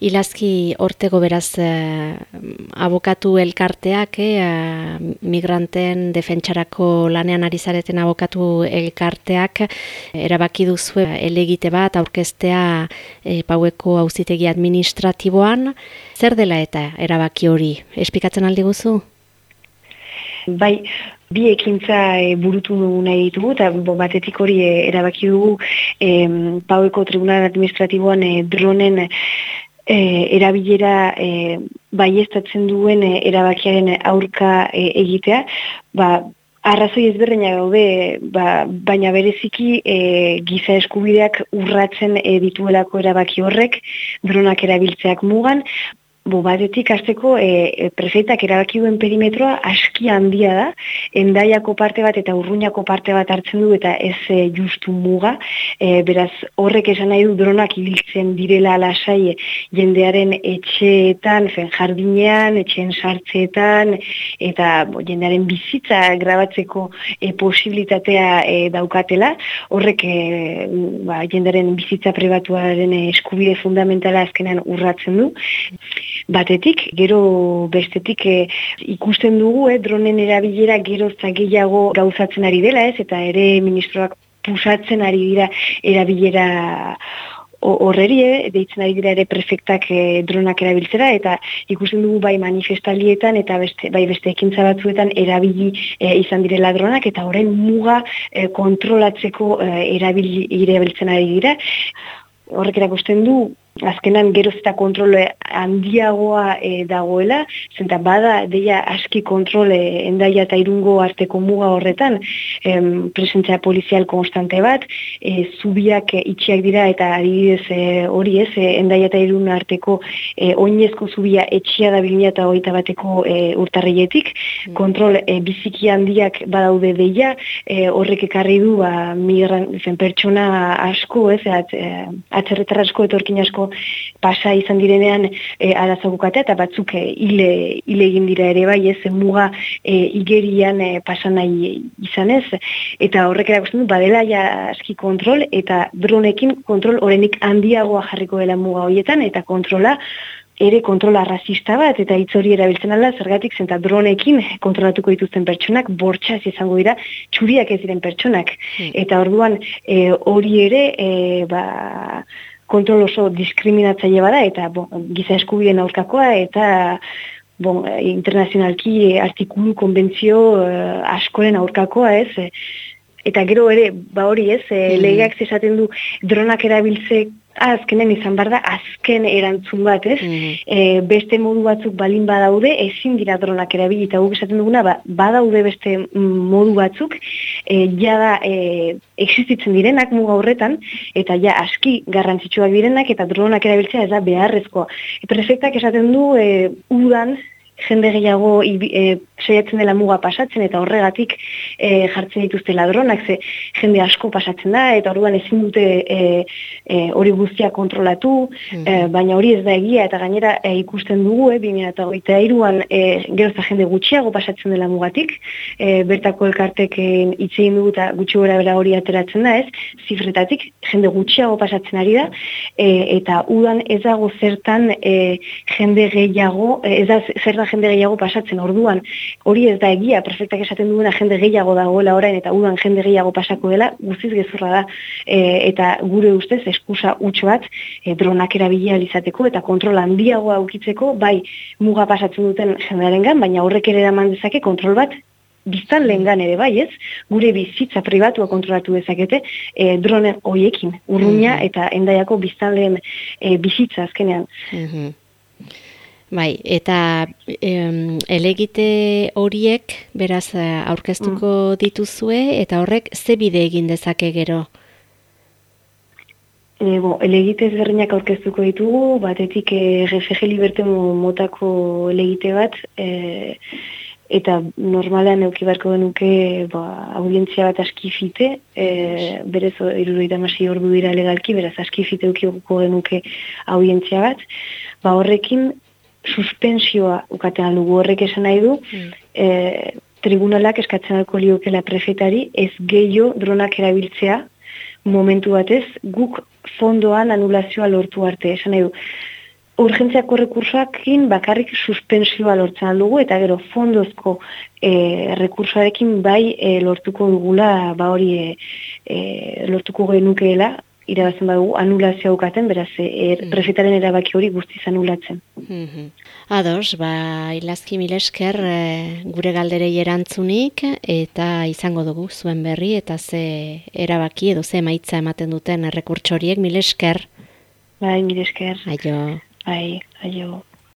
Ilazki ortego beraz eh, abokatu elkarteak, eh, migranten defentsarako lanean ari zareten abokatu elkarteak, erabaki duzu elegite bat aurkeztea eh, paueko auzitegi administratiboan, zer dela eta erabaki hori? Espikatzen aldi guzu? Bai, bi ekintza e, burutu nahi ditugu, eta batetik hori e, erabaki dugu e, paueko tribunal administratiboan e, dronen e, erabilera e, baiestatzen duen e, erabakiaren aurka e, egitea, ba, arrazoi ezberdina gaude, ba, baina bereziki e, giza eskubideak urratzen e, dituelako erabaki horrek, dronak erabiltzeak mugan, Bo, batetik azteko e, e, prefeitak erabaki duen perimetroa aski handia da, endaiako parte bat eta urruñako parte bat hartzen du eta ez e, justu muga, e, beraz horrek esan nahi du dronak ibiltzen direla lasai jendearen etxeetan, fen jardinean, etxeen sartzeetan, eta bo, jendearen bizitza grabatzeko e, posibilitatea e, daukatela, horrek e, ba, jendearen bizitza pribatuaren eskubide fundamentala azkenan urratzen du, batetik, gero bestetik e, ikusten dugu, eh, dronen erabilera gero gehiago gauzatzen ari dela ez, eta ere ministroak pusatzen ari dira erabilera horreri, eh, deitzen ari dira ere prefektak e, dronak erabiltzera, eta ikusten dugu bai manifestalietan eta beste, bai beste ekintza batzuetan erabili izan direla dronak, eta horren muga kontrolatzeko e, erabili erabiltzen ari dira. Horrek erakusten du, azkenan geroz eta kontrole handiagoa e, dagoela, zenta bada deia aski kontrole endaia eta irungo arteko muga horretan, em, presentzia polizial konstante bat, e, zubiak itxiak dira eta adibidez e, hori ez, e, endaia eta irun arteko e, oinezko zubia etxia da bilmia eta hogeita bateko e, urtarrietik, mm. kontrol e, biziki handiak badaude deia, e, horrek ekarri du ba, migran, zen, pertsona asko, ez, at, e, atzerretar asko, etorkin asko pasa izan direnean e, arazagukate eta batzuk e, hile, hile egin dira ere bai ez muga e, igerian e, pasa nahi izan ez eta horrek erakusten du badela ja aski kontrol eta dronekin kontrol horrenik handiagoa jarriko dela muga horietan eta kontrola ere kontrola rasista bat eta hitz hori erabiltzen ala zergatik zenta dronekin kontrolatuko dituzten pertsonak bortxa ez izango dira txuriak ez diren pertsonak hmm. eta orduan e, hori ere e, ba kontrol oso diskriminatzaile bada eta bon, giza eskubien aurkakoa eta bon, internazionalki artikulu konbentzio uh, askoren aurkakoa ez. Eta gero ere, ba hori ez, mm. legeak zesaten du dronak erabiltze azkenen izan bar da azken erantzun bat, ez? Mm beste modu batzuk balin badaude, ezin dira dronak erabili eta guk esaten duguna, ba, badaude beste modu batzuk, e, ja da e, existitzen direnak muga horretan, eta ja aski garrantzitsuak direnak, eta dronak erabiltzea ez da beharrezkoa. E, prefektak esaten du, e, udan, jende gehiago e, saiatzen dela muga pasatzen eta horregatik e, jartzen dituzte ladronak ze jende asko pasatzen da eta orduan ezin dute e, e, hori guztia kontrolatu mm baina hori ez da egia eta gainera e, ikusten dugu e, 2008an e, gerozta jende gutxiago pasatzen dela mugatik e, bertako elkartek itzein dugu eta gutxi gora bera hori ateratzen da ez? Zifretatik jende gutxiago pasatzen ari da e, eta udan ez dago zertan e, jende gehiago ez da zertan jende gehiago pasatzen. Orduan hori ez da egia perfektak esaten duena jende gehiago dagoela orain eta udan jende gehiago pasako dela guztiz gezurra da. E, eta gure ustez eskusa huts bat e, dronak erabilia izateko eta kontrol handiagoa ukitzeko bai muga pasatzen duten jendearengan baina horrek ere eraman dezake kontrol bat biztan lehengan ere bai ez, gure bizitza pribatua kontrolatu dezakete e, dronen hoiekin, urruña mm eta endaiako biztan lehen e, bizitza azkenean. Mm Bai, eta em, elegite horiek beraz eh, aurkeztuko mm. dituzue eta horrek ze bide egin dezake gero? E, bo, elegite ezberdinak aurkeztuko ditugu, batetik e, eh, GFG Liberte motako elegite bat, e, eta normalean euki barko genuke ba, audientzia bat askifite, e, berez iruroita masi ordu dira legalki, beraz askifite euki genuke audientzia bat, ba horrekin suspensioa ukaten dugu horrek esan nahi du, mm. e, tribunalak eskatzen alko liokela prefetari ez gehiago dronak erabiltzea momentu batez guk fondoan anulazioa lortu arte esan nahi du. urgentziako rekursoakin bakarrik suspensioa lortzen dugu eta gero fondozko e, rekursoarekin bai e, lortuko dugula ba hori e, e, lortuko genukeela irabazten badugu anulazio aukaten, beraz, er, mm. prefetaren erabaki hori guztiz anulatzen. Mm -hmm. Ados, ba, ilazki milesker e, gure galderei erantzunik eta izango dugu zuen berri eta ze erabaki edo ze maitza ematen duten errekurtso horiek milesker. Bai, milesker. Aio. Bai, aio.